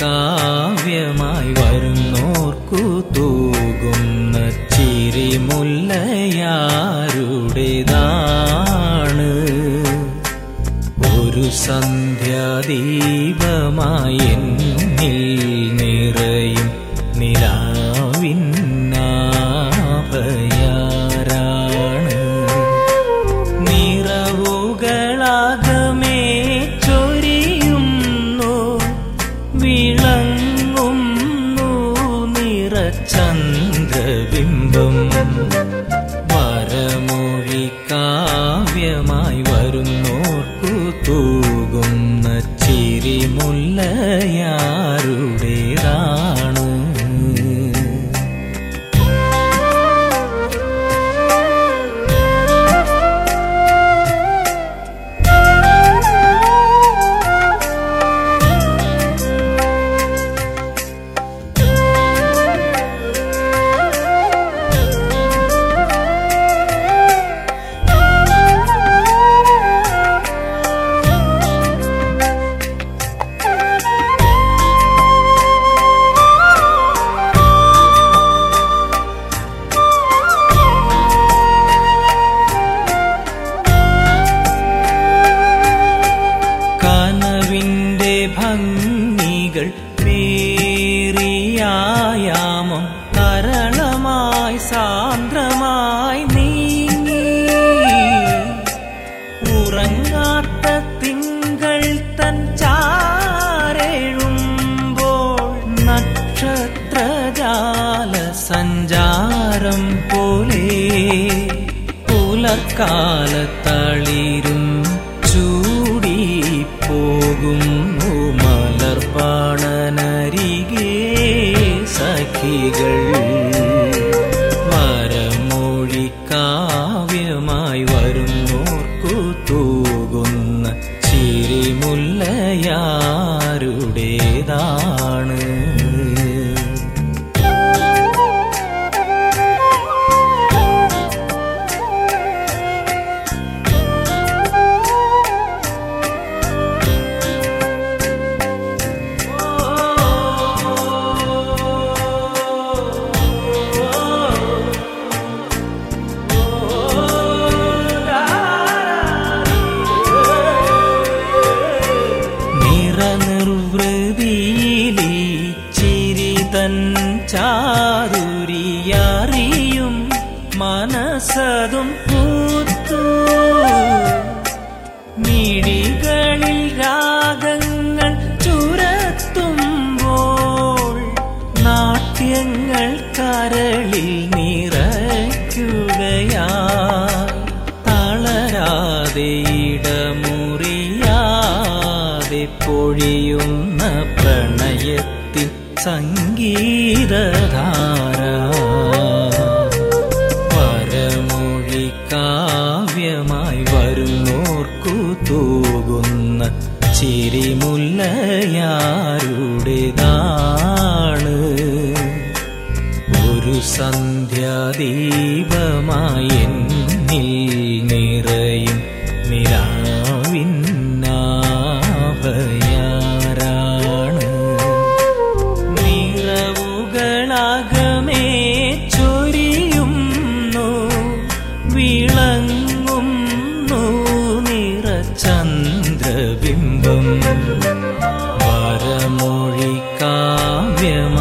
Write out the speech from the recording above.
കാവ്യമായി തൂകുന്ന ചിരിമുല്ലയാരുടേതാ സന്ധ്യാദീപമായി എന്നിൽ നിറയും വിളങ്ങുന്നു നിറചന്ദ്രബിംബം. ചിരിമുല്ലയാരുടേതാണ് ഭംഗികൾ പേറിയായാമം തരളമായി സാന്ദ്രമായി നീങ്ങി ഉറങ്ങാത്ത തിങ്കൾ തൻ ചാരെഴുമ്പോൾ നക്ഷത്രജാല സഞ്ചാരം പോലെ പുലർക്കാലത്തളിരും ചൂടി പോകുന്നു സഖികൾ വരമൊഴി കാവ്യമായി വരുന്നോർക്കു തൂകുന്ന ചിരിമുല്ലയാരുടേതാണ് ചിരി തൻ ചാതുരിയറിയും മനസ്സതും പൂത്തു. മിടികളിൽ രാഗങ്ങൾ ചുരത്തുമ്പോൾ നാട്യങ്ങൾ കരളിൽ നിറയ്ക്കുകയാ തളരാതെ ഇടമുറിയാതെ പൊഴിയുന്ന പ്രണയത്തിൻ സംഗീതധാര. പരമൊഴി കാവ്യമായി വരുന്നോർക്കു തൂകുന്ന ചിരിമുല്ലയാരുടേതാണ്. ഒരു സന്ധ്യാദീപമായി എന്നിൽ നിറയും നിലാവിന്നാഭയാരാണ് ദൈവം വരമൊഴി കാവ്യം